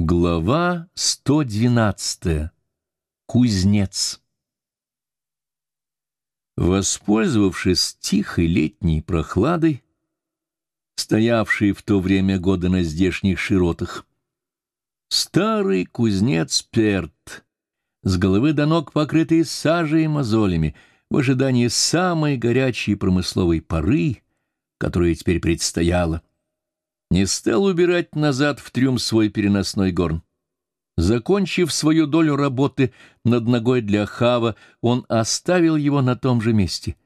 Глава 112. Кузнец. Воспользовавшись тихой летней прохладой, стоявшей в то время года на здешних широтах, старый кузнец Перт, с головы до ног покрытый сажей и мозолями, в ожидании самой горячей промысловой поры, которая теперь предстояла, не стал убирать назад в трюм свой переносной горн. Закончив свою долю работы над ногой для хава, он оставил его на том же месте,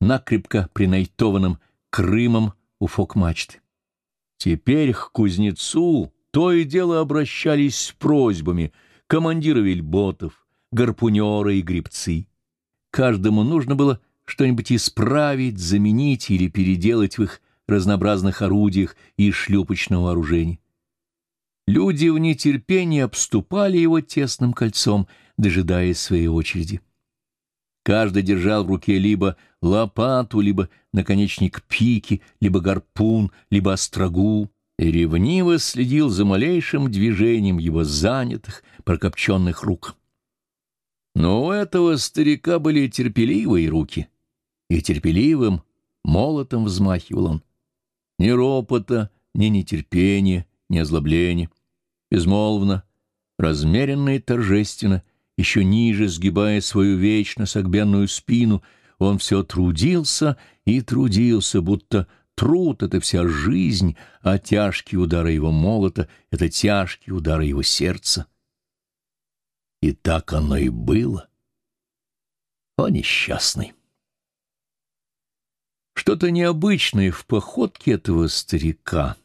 накрепко принайтованным Крымом у фок-мачты. Теперь к кузнецу то и дело обращались с просьбами командиры вельботов, гарпунеры и грибцы. Каждому нужно было что-нибудь исправить, заменить или переделать в их разнообразных орудиях и шлюпочного вооружения. Люди в нетерпении обступали его тесным кольцом, дожидаясь своей очереди. Каждый держал в руке либо лопату, либо наконечник пики, либо гарпун, либо острогу, и ревниво следил за малейшим движением его занятых, прокопченных рук. Но у этого старика были терпеливые руки, и терпеливым молотом взмахивал он. Ни ропота, ни нетерпения, ни озлобления. Безмолвно, размеренно и торжественно, еще ниже сгибая свою вечно согбенную спину, он все трудился и трудился, будто труд — это вся жизнь, а тяжкие удары его молота — это тяжкие удары его сердца. И так оно и было. О, несчастный! Что-то необычное в походке этого старика,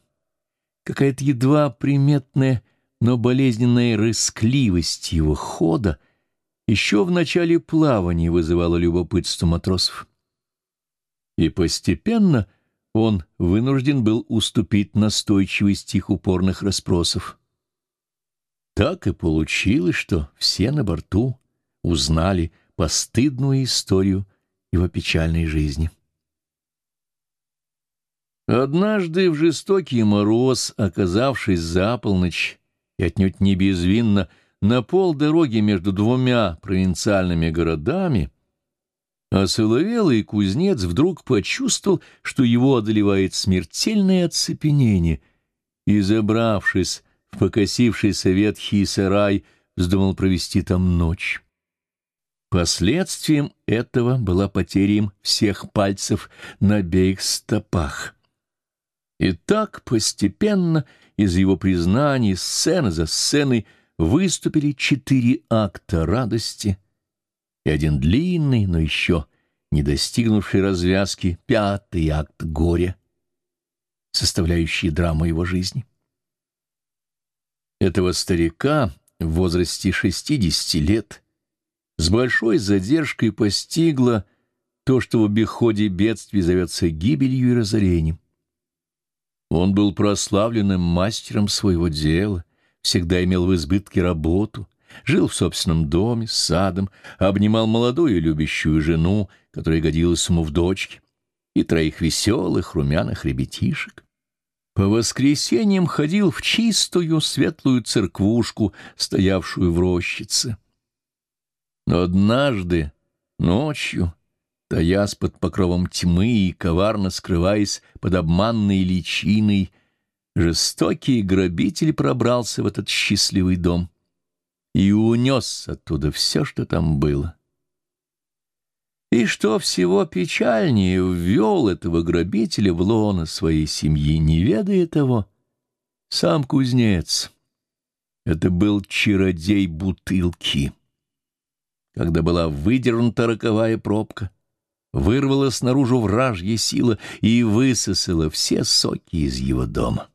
какая-то едва приметная, но болезненная рыскливость его хода еще в начале плавания вызывала любопытство матросов. И постепенно он вынужден был уступить настойчивости их упорных расспросов. Так и получилось, что все на борту узнали постыдную историю его печальной жизни. Однажды в жестокий мороз, оказавшись за полночь и отнюдь не безвинно, на полдороги между двумя провинциальными городами, осоловелый кузнец вдруг почувствовал, что его одолевает смертельное оцепенение, и, забравшись в покосившийся ветхий сарай, вздумал провести там ночь. Последствием этого была потеря им всех пальцев на обеих стопах. И так постепенно из его признаний сцена за сценой выступили четыре акта радости и один длинный, но еще не достигнувший развязки, пятый акт горя, составляющий драму его жизни. Этого старика в возрасте шестидесяти лет с большой задержкой постигло то, что в обиходе бедствий зовется гибелью и разорением. Он был прославленным мастером своего дела, всегда имел в избытке работу, жил в собственном доме с садом, обнимал молодую любящую жену, которая годилась ему в дочке, и троих веселых румяных ребятишек. По воскресеньям ходил в чистую светлую церквушку, стоявшую в рощице. Но однажды, ночью, таясь под покровом тьмы и коварно скрываясь под обманной личиной, жестокий грабитель пробрался в этот счастливый дом и унес оттуда все, что там было. И что всего печальнее, ввел этого грабителя в лоно своей семьи, не ведая того, сам кузнец. Это был чародей бутылки. Когда была выдернута роковая пробка, вырвала снаружи вражья сила и высосала все соки из его дома.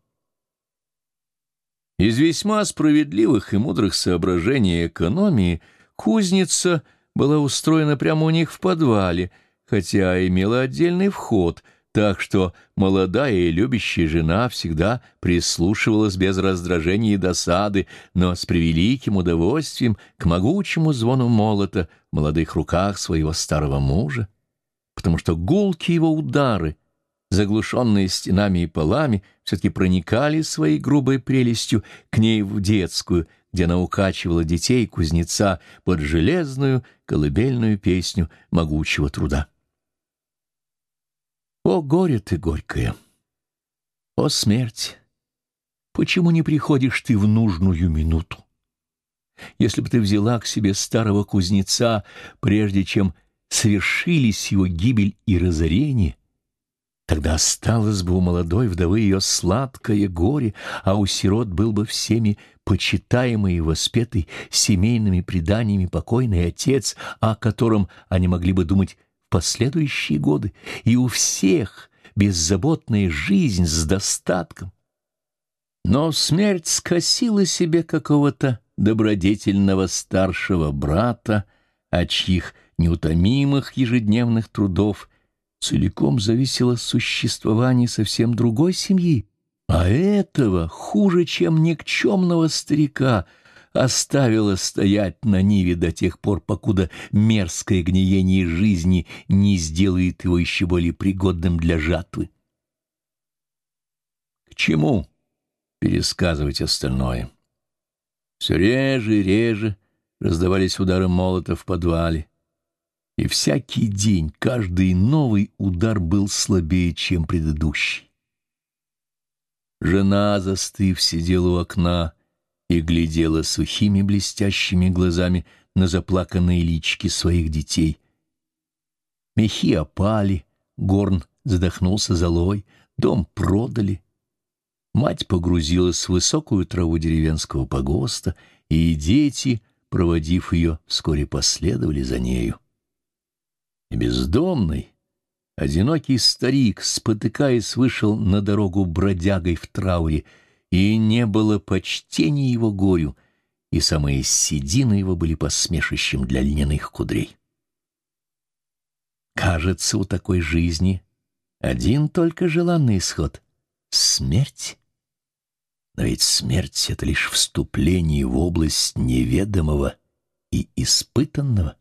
Из весьма справедливых и мудрых соображений экономии кузница была устроена прямо у них в подвале, хотя имела отдельный вход, так что молодая и любящая жена всегда прислушивалась без раздражения и досады, но с превеликим удовольствием к могучему звону молота в молодых руках своего старого мужа потому что гулки его удары заглушенные стенами и полами, все-таки проникали своей грубой прелестью к ней в детскую, где она укачивала детей кузнеца под железную колыбельную песню могучего труда. О, горе ты горькое! О, смерть! Почему не приходишь ты в нужную минуту? Если бы ты взяла к себе старого кузнеца, прежде чем совершились его гибель и разорение, тогда осталось бы у молодой вдовы ее сладкое горе, а у сирот был бы всеми почитаемый и воспетый семейными преданиями покойный отец, о котором они могли бы думать в последующие годы, и у всех беззаботная жизнь с достатком. Но смерть скосила себе какого-то добродетельного старшего брата, от чьих неутомимых ежедневных трудов целиком зависело существование совсем другой семьи, а этого, хуже, чем никчемного старика, оставила стоять на ниве до тех пор, покуда мерзкое гниение жизни не сделает его еще более пригодным для жатвы. К чему пересказывать остальное? Все реже и реже раздавались удары молота в подвале, и всякий день каждый новый удар был слабее, чем предыдущий. Жена, застыв, сидела у окна и глядела сухими блестящими глазами на заплаканные лички своих детей. Мехи опали, горн задохнулся золой, дом продали — Мать погрузилась в высокую траву деревенского погоста, и дети, проводив ее, вскоре последовали за нею. И бездомный, одинокий старик, спотыкаясь, вышел на дорогу бродягой в трауре, и не было почтения его горю, и самые седины его были посмешищем для льняных кудрей. Кажется, у такой жизни один только желанный исход — смерть. Но ведь смерть — это лишь вступление в область неведомого и испытанного.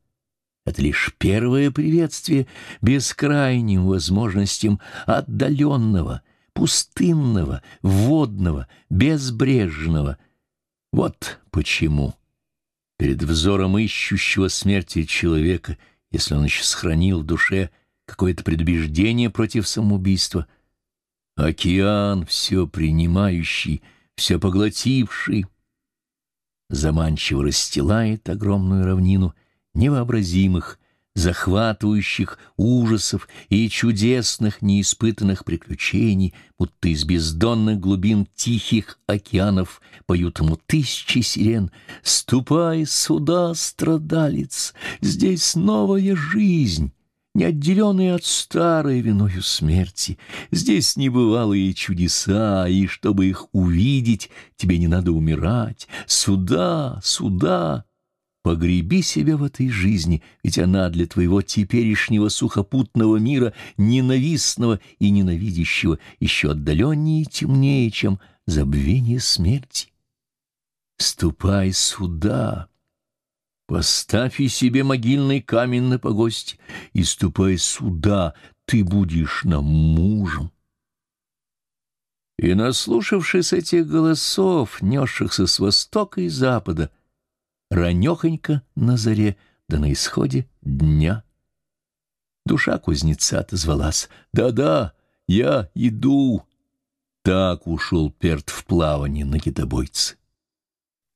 Это лишь первое приветствие бескрайним возможностям отдаленного, пустынного, водного, безбрежного. Вот почему перед взором ищущего смерти человека, если он еще сохранил в душе какое-то предубеждение против самоубийства, океан, все принимающий — все поглотивший, заманчиво расстилает огромную равнину невообразимых, захватывающих ужасов и чудесных неиспытанных приключений, будто из бездонных глубин тихих океанов поют ему тысячи сирен. «Ступай сюда, страдалец, здесь новая жизнь» неотделенные от старой виною смерти. Здесь небывалые чудеса, и чтобы их увидеть, тебе не надо умирать. Сюда, сюда. Погреби себя в этой жизни, ведь она для твоего теперешнего сухопутного мира, ненавистного и ненавидящего, еще отдаленнее и темнее, чем забвение смерти. Ступай сюда, Поставь и себе могильный камень на погосте, и, ступай сюда, ты будешь нам мужем. И, наслушавшись этих голосов, несшихся с востока и запада, ранехонько на заре, да на исходе дня, душа кузнеца отозвалась «Да-да, я иду». Так ушел Перт в плавание на китобойце.